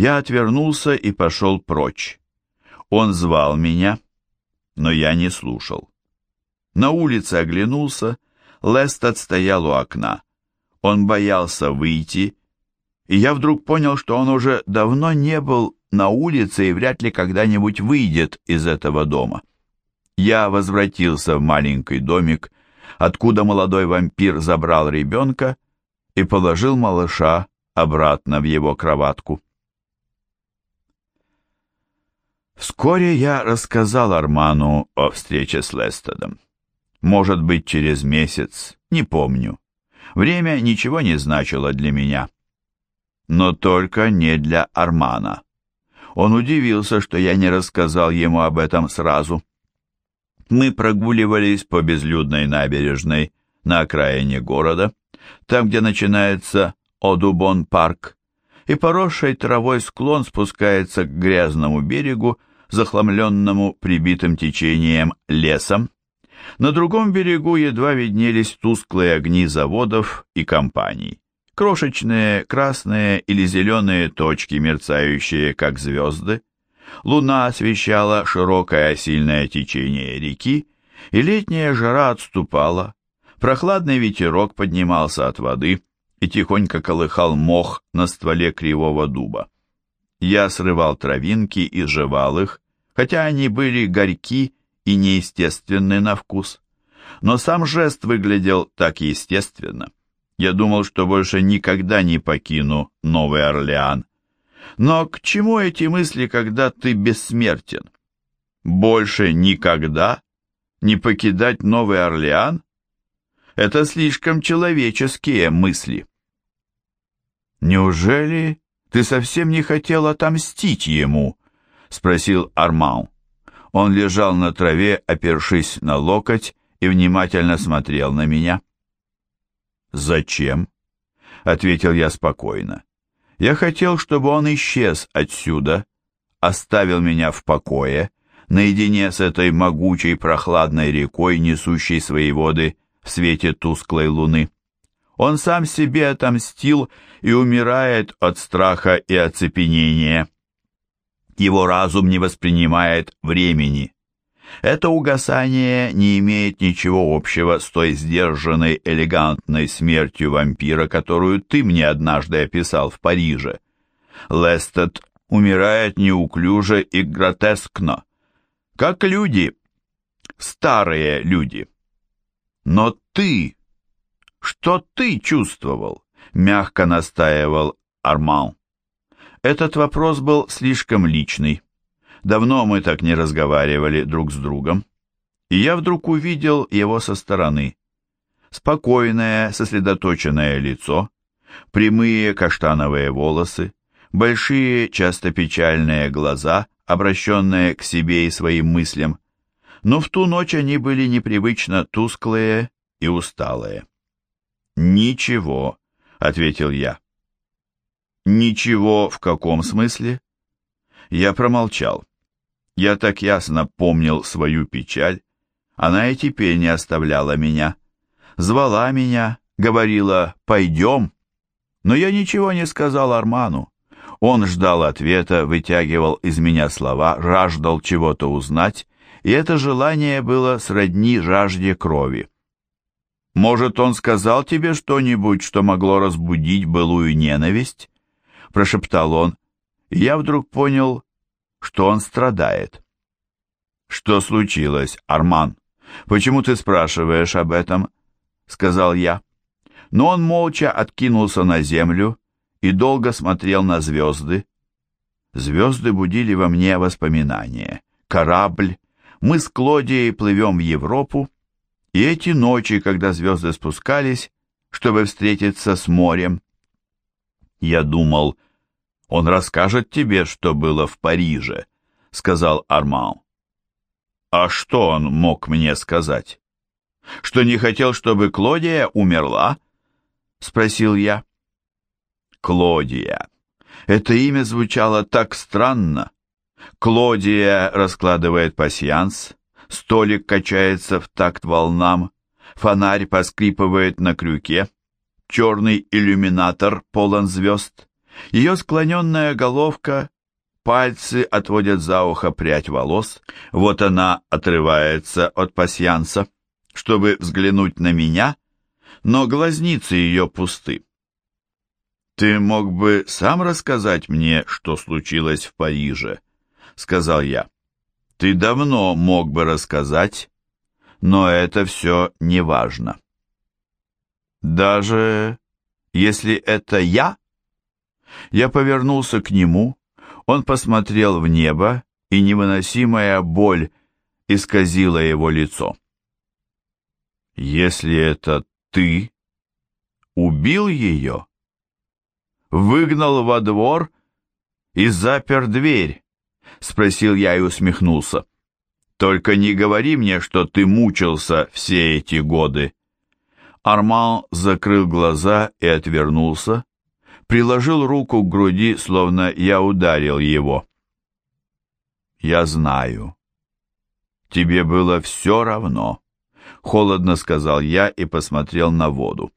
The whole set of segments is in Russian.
Я отвернулся и пошел прочь. Он звал меня, но я не слушал. На улице оглянулся, Лестед стоял у окна. Он боялся выйти, и я вдруг понял, что он уже давно не был на улице и вряд ли когда-нибудь выйдет из этого дома. Я возвратился в маленький домик, откуда молодой вампир забрал ребенка и положил малыша обратно в его кроватку. Вскоре я рассказал Арману о встрече с Лестедом. Может быть, через месяц, не помню. Время ничего не значило для меня. Но только не для Армана. Он удивился, что я не рассказал ему об этом сразу. Мы прогуливались по безлюдной набережной на окраине города, там, где начинается Одубон-парк, и поросший травой склон спускается к грязному берегу, захламленному прибитым течением лесом. На другом берегу едва виднелись тусклые огни заводов и компаний. Крошечные красные или зеленые точки, мерцающие как звезды. Луна освещала широкое сильное течение реки, и летняя жара отступала. Прохладный ветерок поднимался от воды и тихонько колыхал мох на стволе кривого дуба. Я срывал травинки и жевал их, хотя они были горьки и неестественны на вкус. Но сам жест выглядел так естественно. Я думал, что больше никогда не покину Новый Орлеан. Но к чему эти мысли, когда ты бессмертен? Больше никогда не покидать Новый Орлеан? Это слишком человеческие мысли. Неужели ты совсем не хотел отомстить ему? Спросил Арман. Он лежал на траве, опершись на локоть, и внимательно смотрел на меня. «Зачем?» — ответил я спокойно. «Я хотел, чтобы он исчез отсюда, оставил меня в покое, наедине с этой могучей прохладной рекой, несущей свои воды в свете тусклой луны. Он сам себе отомстил и умирает от страха и оцепенения. Его разум не воспринимает времени. Это угасание не имеет ничего общего с той сдержанной, элегантной смертью вампира, которую ты мне однажды описал в Париже. Лестед умирает неуклюже и гротескно, как люди, старые люди. Но ты, что ты чувствовал? Мягко настаивал Арман. Этот вопрос был слишком личный. Давно мы так не разговаривали друг с другом. И я вдруг увидел его со стороны. Спокойное, сосредоточенное лицо, прямые каштановые волосы, большие, часто печальные глаза, обращенные к себе и своим мыслям. Но в ту ночь они были непривычно тусклые и усталые. «Ничего», — ответил я. «Ничего в каком смысле?» Я промолчал. Я так ясно помнил свою печаль. Она и теперь не оставляла меня. Звала меня, говорила «пойдем». Но я ничего не сказал Арману. Он ждал ответа, вытягивал из меня слова, жаждал чего-то узнать, и это желание было сродни жажде крови. «Может, он сказал тебе что-нибудь, что могло разбудить былую ненависть?» Прошептал он, и я вдруг понял, что он страдает. «Что случилось, Арман? Почему ты спрашиваешь об этом?» — сказал я. Но он молча откинулся на землю и долго смотрел на звезды. Звезды будили во мне воспоминания. Корабль, мы с Клодией плывем в Европу, и эти ночи, когда звезды спускались, чтобы встретиться с морем. Я думал, он расскажет тебе, что было в Париже, сказал Арман. А что он мог мне сказать? Что не хотел, чтобы Клодия умерла? спросил я. Клодия. Это имя звучало так странно. Клодия раскладывает пасьянс, столик качается в такт волнам, фонарь поскрипывает на крюке, черный иллюминатор полон звезд. Ее склоненная головка, пальцы отводят за ухо прядь волос, вот она отрывается от пасьянса, чтобы взглянуть на меня, но глазницы ее пусты. «Ты мог бы сам рассказать мне, что случилось в Париже?» — сказал я. «Ты давно мог бы рассказать, но это все не важно». «Даже если это я?» Я повернулся к нему, он посмотрел в небо, и невыносимая боль исказила его лицо. «Если это ты убил ее?» «Выгнал во двор и запер дверь?» — спросил я и усмехнулся. «Только не говори мне, что ты мучился все эти годы». Арман закрыл глаза и отвернулся, приложил руку к груди, словно я ударил его. «Я знаю. Тебе было все равно», — холодно сказал я и посмотрел на воду.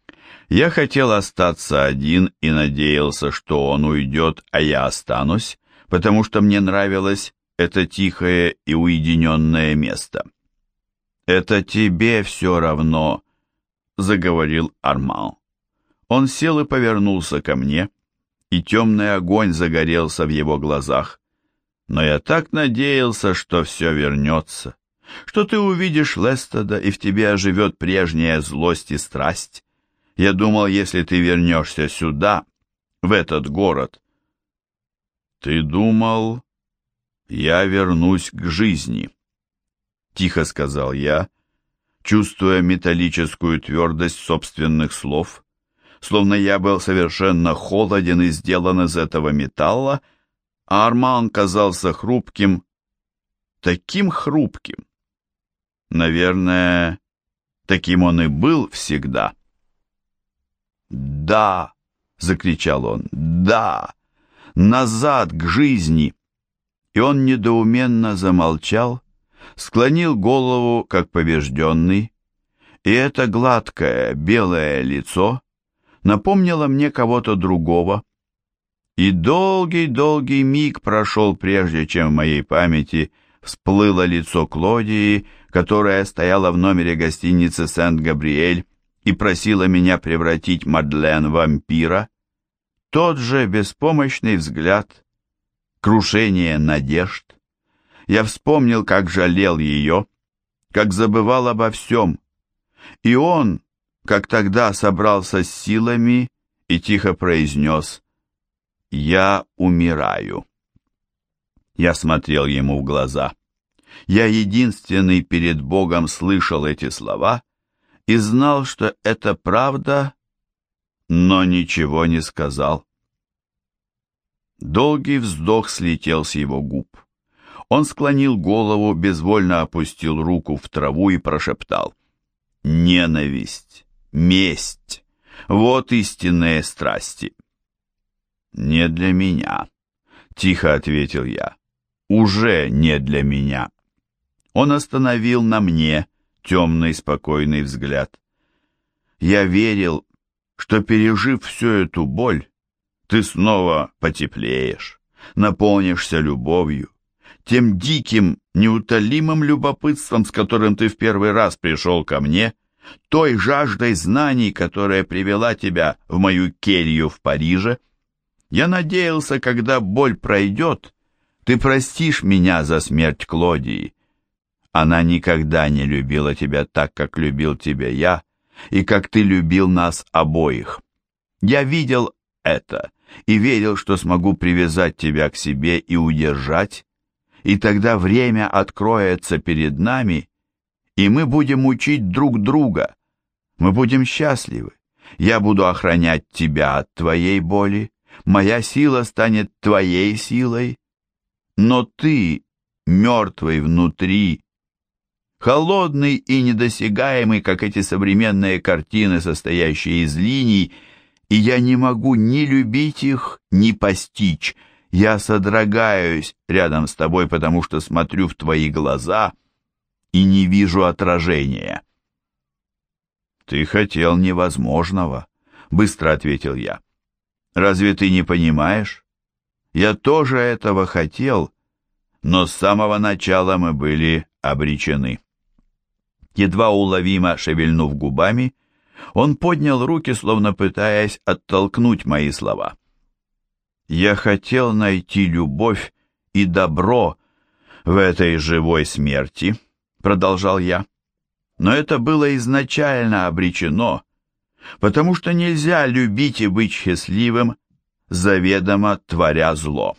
Я хотел остаться один и надеялся, что он уйдет, а я останусь, потому что мне нравилось это тихое и уединенное место. «Это тебе все равно», — заговорил Арман. Он сел и повернулся ко мне, и темный огонь загорелся в его глазах. Но я так надеялся, что все вернется, что ты увидишь Лестода, и в тебе оживет прежняя злость и страсть. Я думал, если ты вернешься сюда, в этот город. Ты думал, я вернусь к жизни, — тихо сказал я, чувствуя металлическую твердость собственных слов, словно я был совершенно холоден и сделан из этого металла, а Арман казался хрупким, таким хрупким. Наверное, таким он и был всегда. «Да!» — закричал он. «Да! Назад к жизни!» И он недоуменно замолчал, склонил голову, как побежденный, и это гладкое белое лицо напомнила мне кого-то другого. И долгий-долгий миг прошел, прежде чем в моей памяти всплыло лицо Клодии, которая стояла в номере гостиницы Сент-Габриэль и просила меня превратить Мадлен в вампира. Тот же беспомощный взгляд, крушение надежд. Я вспомнил, как жалел ее, как забывал обо всем. И он, как тогда собрался с силами и тихо произнес «Я умираю». Я смотрел ему в глаза. Я единственный перед Богом слышал эти слова и знал, что это правда, но ничего не сказал. Долгий вздох слетел с его губ. Он склонил голову, безвольно опустил руку в траву и прошептал «Ненависть! Месть. Вот истинные страсти. Не для меня, тихо ответил я. Уже не для меня. Он остановил на мне темный спокойный взгляд. Я верил, что, пережив всю эту боль, ты снова потеплеешь, наполнишься любовью, тем диким, неутолимым любопытством, с которым ты в первый раз пришел ко мне, той жаждой знаний, которая привела тебя в мою келью в Париже. Я надеялся, когда боль пройдет, ты простишь меня за смерть Клодии. Она никогда не любила тебя так, как любил тебя я, и как ты любил нас обоих. Я видел это и верил, что смогу привязать тебя к себе и удержать, и тогда время откроется перед нами, и мы будем учить друг друга. Мы будем счастливы. Я буду охранять тебя от твоей боли. Моя сила станет твоей силой. Но ты, мертвый внутри, холодный и недосягаемый, как эти современные картины, состоящие из линий, и я не могу ни любить их, ни постичь. Я содрогаюсь рядом с тобой, потому что смотрю в твои глаза — и не вижу отражения. «Ты хотел невозможного», — быстро ответил я. Разве ты не понимаешь? Я тоже этого хотел, но с самого начала мы были обречены. Едва уловимо шевельнув губами, он поднял руки, словно пытаясь оттолкнуть мои слова. «Я хотел найти любовь и добро в этой живой смерти», — продолжал я. «Но это было изначально обречено, потому что нельзя любить и быть счастливым, заведомо творя зло.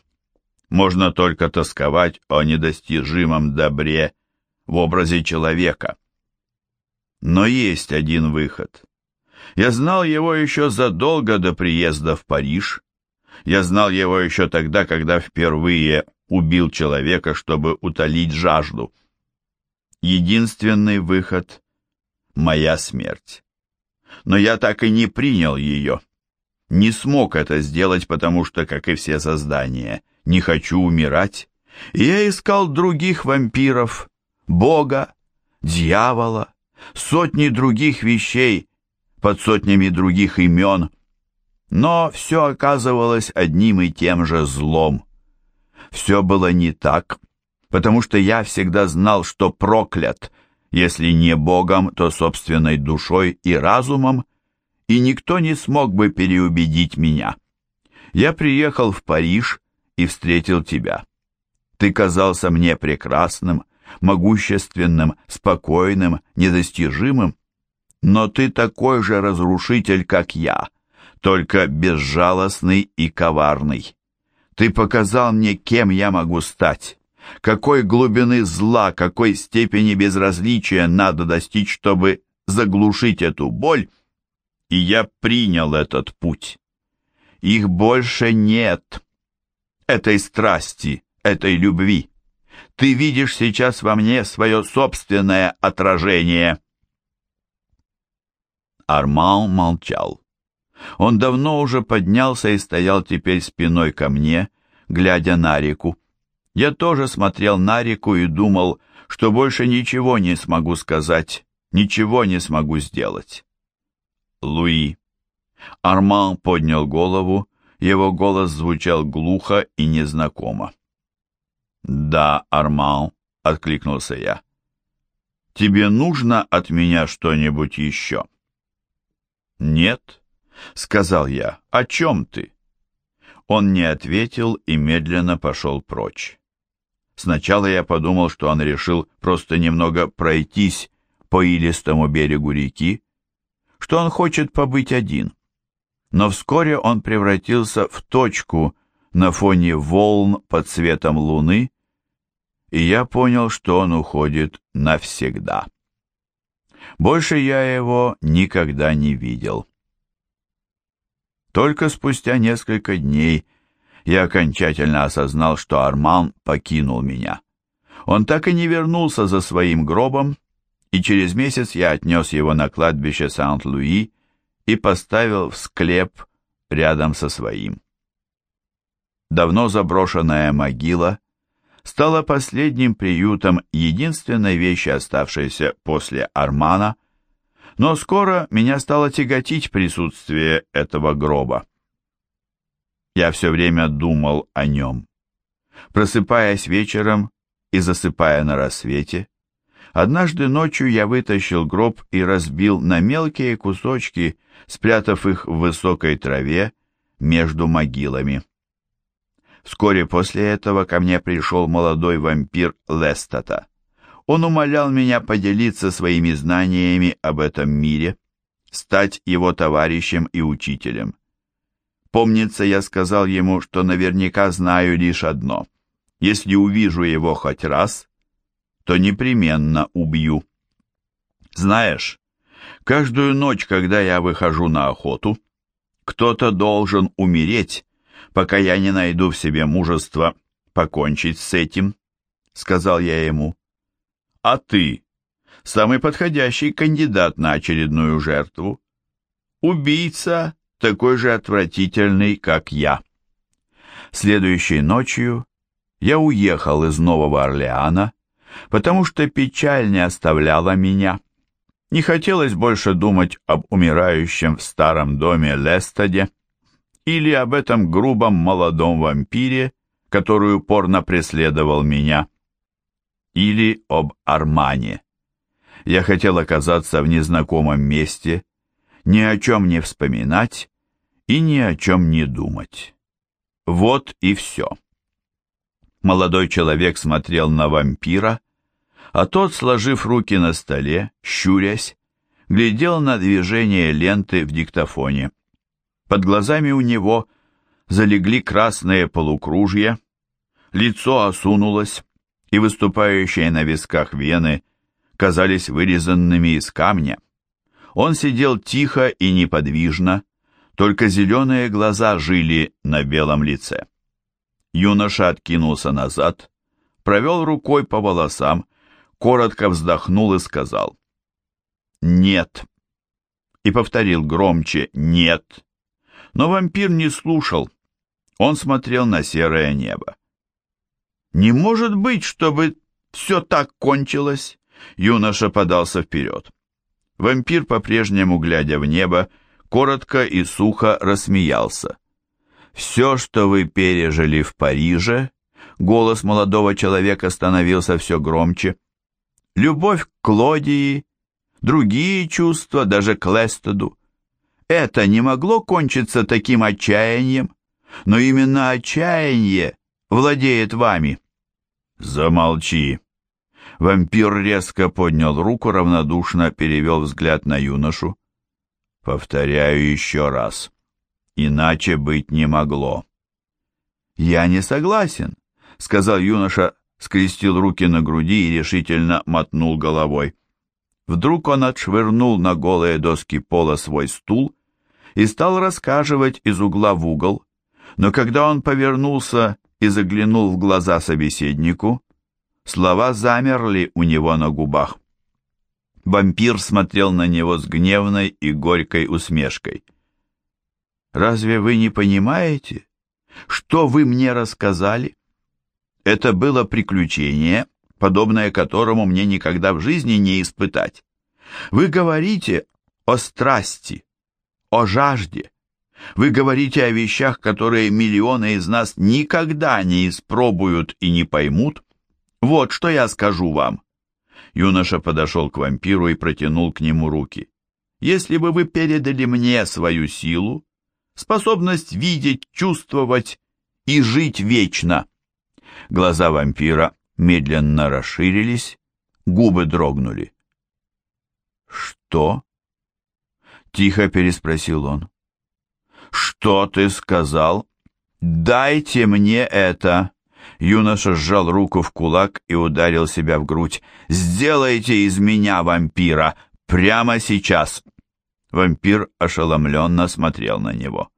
Можно только тосковать о недостижимом добре в образе человека. Но есть один выход. Я знал его еще задолго до приезда в Париж. Я знал его еще тогда, когда впервые убил человека, чтобы утолить жажду. Единственный выход — моя смерть. Но я так и не принял ее. Не смог это сделать, потому что, как и все создания, не хочу умирать. И я искал других вампиров, Бога, дьявола, сотни других вещей под сотнями других имен, но все оказывалось одним и тем же злом. Все было не так, потому что я всегда знал, что проклят, если не Богом, то собственной душой и разумом, и никто не смог бы переубедить меня. Я приехал в Париж и встретил тебя. Ты казался мне прекрасным, могущественным, спокойным, недостижимым, но ты такой же разрушитель, как я, только безжалостный и коварный. Ты показал мне, кем я могу стать, какой глубины зла, какой степени безразличия надо достичь, чтобы заглушить эту боль, и я принял этот путь. Их больше нет, этой страсти, этой любви. Ты видишь сейчас во мне свое собственное отражение. Арман молчал. Он давно уже поднялся и стоял теперь спиной ко мне, глядя на реку. Я тоже смотрел на реку и думал, что больше ничего не смогу сказать, ничего не смогу сделать. Луи. Арман поднял голову, его голос звучал глухо и незнакомо. «Да, Арман», — откликнулся я. «Тебе нужно от меня что-нибудь еще?» «Нет», — сказал я. «О чем ты?» Он не ответил и медленно пошел прочь. Сначала я подумал, что он решил просто немного пройтись по илистому берегу реки, что он хочет побыть один. Но вскоре он превратился в точку на фоне волн под цветом луны, и я понял, что он уходит навсегда. Больше я его никогда не видел. Только спустя несколько дней я окончательно осознал, что Арман покинул меня. Он так и не вернулся за своим гробом, и через месяц я отнес его на кладбище Сент-Луи и поставил в склеп рядом со своим. Давно заброшенная могила стала последним приютом единственной вещи, оставшейся после Армана, но скоро меня стало тяготить присутствие этого гроба. Я все время думал о нем. Просыпаясь вечером и засыпая на рассвете, Однажды ночью я вытащил гроб и разбил на мелкие кусочки, спрятав их в высокой траве между могилами. Вскоре после этого ко мне пришел молодой вампир Лестата. Он умолял меня поделиться своими знаниями об этом мире, стать его товарищем и учителем. Помнится, я сказал ему, что наверняка знаю лишь одно. Если увижу его хоть раз, то непременно убью. Знаешь, каждую ночь, когда я выхожу на охоту, кто-то должен умереть, пока я не найду в себе мужество покончить с этим, сказал я ему. А ты, самый подходящий кандидат на очередную жертву. Убийца такой же отвратительный, как я. Следующей ночью я уехал из Нового Орлеана потому что печаль не оставляла меня. Не хотелось больше думать об умирающем в старом доме Лестаде. Или об этом грубом молодом вампире, который упорно преследовал меня, или об Армане. Я хотел оказаться в незнакомом месте, ни о чем не вспоминать и ни о чем не думать. Вот и все. Молодой человек смотрел на вампира, а тот, сложив руки на столе, щурясь, глядел на движение ленты в диктофоне. Под глазами у него залегли красные полукружья, лицо осунулось, и выступающие на висках вены казались вырезанными из камня. Он сидел тихо и неподвижно, только зеленые глаза жили на белом лице. Юноша откинулся назад, провел рукой по волосам, коротко вздохнул и сказал «Нет». И повторил громче «Нет». Но вампир не слушал. Он смотрел на серое небо. «Не может быть, чтобы все так кончилось!» Юноша подался вперед. Вампир, по-прежнему глядя в небо, коротко и сухо рассмеялся. «Все, что вы пережили в Париже...» Голос молодого человека становился все громче. «Любовь к Клодии, другие чувства, даже к Лестоду. Это не могло кончиться таким отчаянием, но именно отчаяние владеет вами». «Замолчи!» Вампир резко поднял руку, равнодушно перевел взгляд на юношу. Повторяю еще раз. Иначе быть не могло. «Я не согласен», — сказал юноша, скрестил руки на груди и решительно мотнул головой. Вдруг он отшвырнул на голые доски пола свой стул и стал рассказывать из угла в угол, но когда он повернулся и заглянул в глаза собеседнику, слова замерли у него на губах. Вампир смотрел на него с гневной и горькой усмешкой. «Разве вы не понимаете, что вы мне рассказали? Это было приключение, подобное которому мне никогда в жизни не испытать. Вы говорите о страсти, о жажде. Вы говорите о вещах, которые миллионы из нас никогда не испробуют и не поймут. Вот что я скажу вам. Юноша подошел к вампиру и протянул к нему руки. «Если бы вы передали мне свою силу, способность видеть, чувствовать и жить вечно...» Глаза вампира медленно расширились, губы дрогнули. «Что?» — тихо переспросил он. «Что ты сказал? Дайте мне это!» Юноша сжал руку в кулак и ударил себя в грудь. «Сделайте из меня вампира! Прямо сейчас!» Вампир ошеломленно смотрел на него.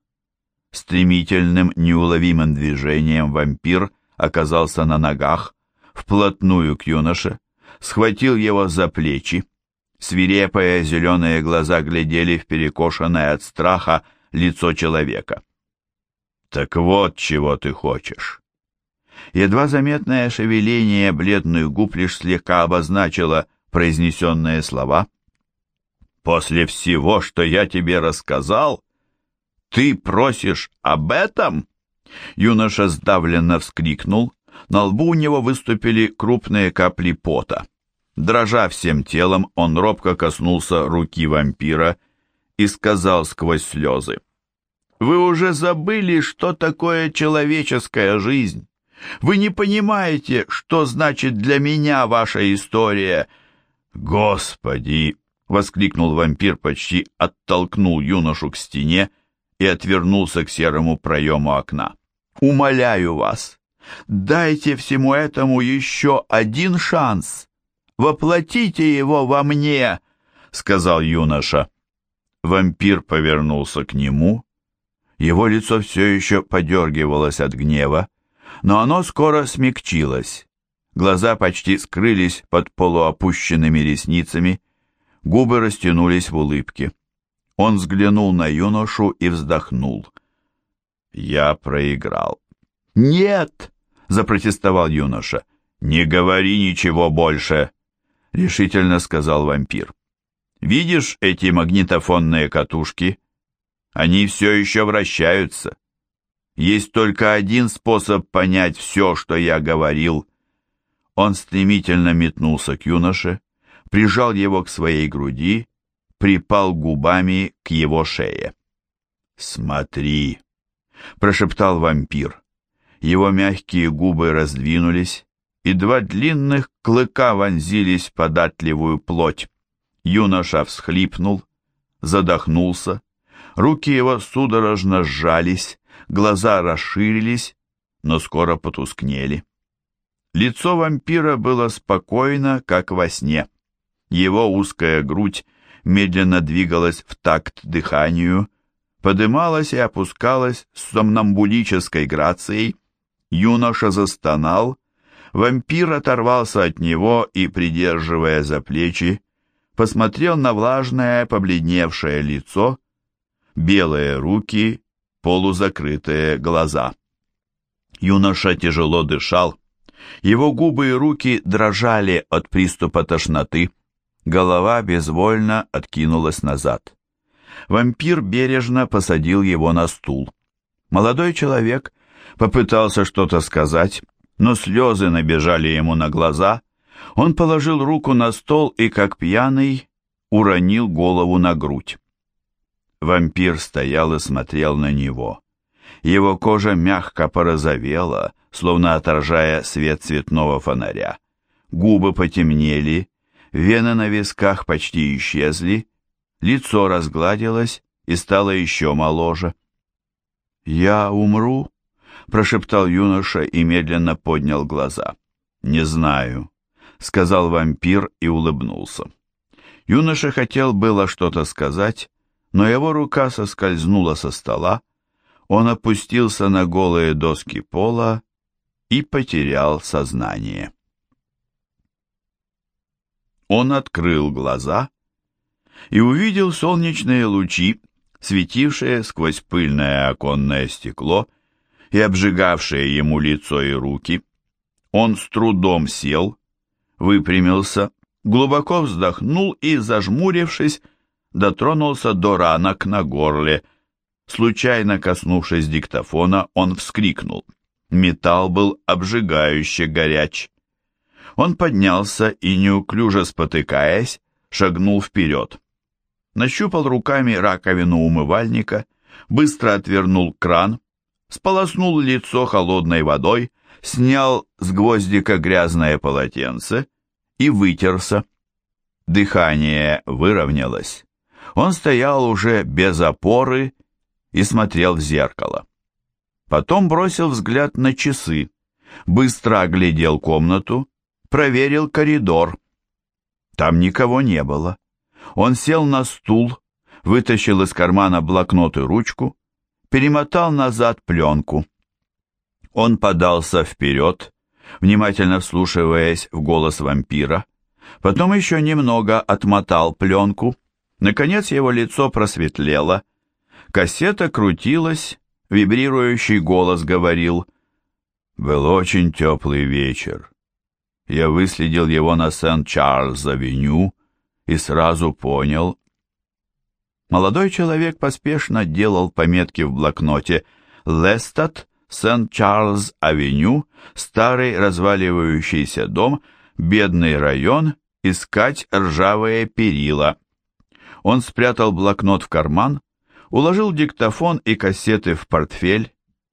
Стремительным, неуловимым движением вампир оказался на ногах, вплотную к юноше, схватил его за плечи. Свирепые зеленые глаза глядели в перекошенное от страха лицо человека. «Так вот, чего ты хочешь!» Едва заметное шевеление бледных губ лишь слегка обозначило произнесенные слова. «После всего, что я тебе рассказал, ты просишь об этом?» Юноша сдавленно вскрикнул, на лбу у него выступили крупные капли пота. Дрожа всем телом, он робко коснулся руки вампира и сказал сквозь слезы. «Вы уже забыли, что такое человеческая жизнь. Вы не понимаете, что значит для меня ваша история. Господи, воскликнул вампир, почти оттолкнул юношу к стене и отвернулся к серому проему окна. Умоляю вас, дайте всему этому еще один шанс. Воплотите его во мне, сказал юноша. Вампир повернулся к нему. Его лицо все еще подергивалось от гнева, но оно скоро смягчилось. Глаза почти скрылись под полуопущенными ресницами, губы растянулись в улыбке. Он взглянул на юношу и вздохнул. «Я проиграл». «Нет!» — запротестовал юноша. «Не говори ничего больше!» — решительно сказал вампир. «Видишь эти магнитофонные катушки? Они все еще вращаются. Есть только один способ понять все, что я говорил. Он стремительно метнулся к юноше, прижал его к своей груди, припал губами к его шее. «Смотри!» — прошептал вампир. Его мягкие губы раздвинулись, и два длинных клыка вонзились в податливую плоть. Юноша всхлипнул, задохнулся, руки его судорожно сжались, глаза расширились, но скоро потускнели. Лицо вампира было спокойно, как во сне. Его узкая грудь медленно двигалась в такт дыханию, подымалась и опускалась с сомнамбулической грацией. Юноша застонал, вампир оторвался от него и, придерживая за плечи, посмотрел на влажное, побледневшее лицо, белые руки, полузакрытые глаза. Юноша тяжело дышал, его губы и руки дрожали от приступа тошноты, голова безвольно откинулась назад. Вампир бережно посадил его на стул. Молодой человек попытался что-то сказать, но слезы набежали ему на глаза. Он положил руку на стол и, как пьяный, уронил голову на грудь. Вампир стоял и смотрел на него. Его кожа мягко порозовела, словно отражая свет цветного фонаря. Губы потемнели, вены на висках почти исчезли, лицо разгладилось и стало еще моложе. «Я умру?» — прошептал юноша и медленно поднял глаза. «Не знаю», — сказал вампир и улыбнулся. Юноша хотел было что-то сказать, но его рука соскользнула со стола, он опустился на голые доски пола и потерял сознание. Он открыл глаза и увидел солнечные лучи, светившие сквозь пыльное оконное стекло и обжигавшие ему лицо и руки. Он с трудом сел, выпрямился, глубоко вздохнул и, зажмурившись, дотронулся до ранок на горле. Случайно коснувшись диктофона, он вскрикнул. Металл был обжигающе горяч. Он поднялся и, неуклюже спотыкаясь, шагнул вперед. Нащупал руками раковину умывальника, быстро отвернул кран, сполоснул лицо холодной водой, снял с гвоздика грязное полотенце и вытерся. Дыхание выровнялось. Он стоял уже без опоры и смотрел в зеркало. Потом бросил взгляд на часы, быстро оглядел комнату, проверил коридор. Там никого не было. Он сел на стул, вытащил из кармана блокнот и ручку, перемотал назад пленку. Он подался вперед, внимательно вслушиваясь в голос вампира, потом еще немного отмотал пленку, наконец его лицо просветлело, кассета крутилась, вибрирующий голос говорил «Был очень теплый вечер, я выследил его на Сент-Чарльз-авеню и сразу понял. Молодой человек поспешно делал пометки в блокноте «Лестат», «Сент-Чарльз-авеню», «Старый разваливающийся дом», «Бедный район», «Искать ржавые перила». Он спрятал блокнот в карман, уложил диктофон и кассеты в портфель,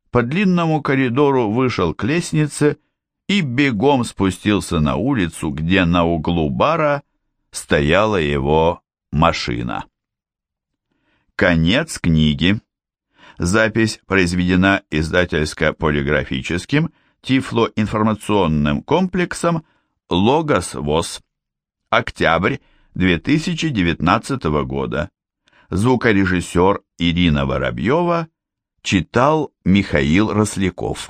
по длинному коридору вышел к лестнице и бегом спустился на улицу, где на углу бара стояла его машина. Конец книги. Запись произведена издательско-полиграфическим тифлоинформационным комплексом «Логос ВОЗ». Октябрь 2019 года. Звукорежиссер Ирина Воробьева читал Михаил Росляков.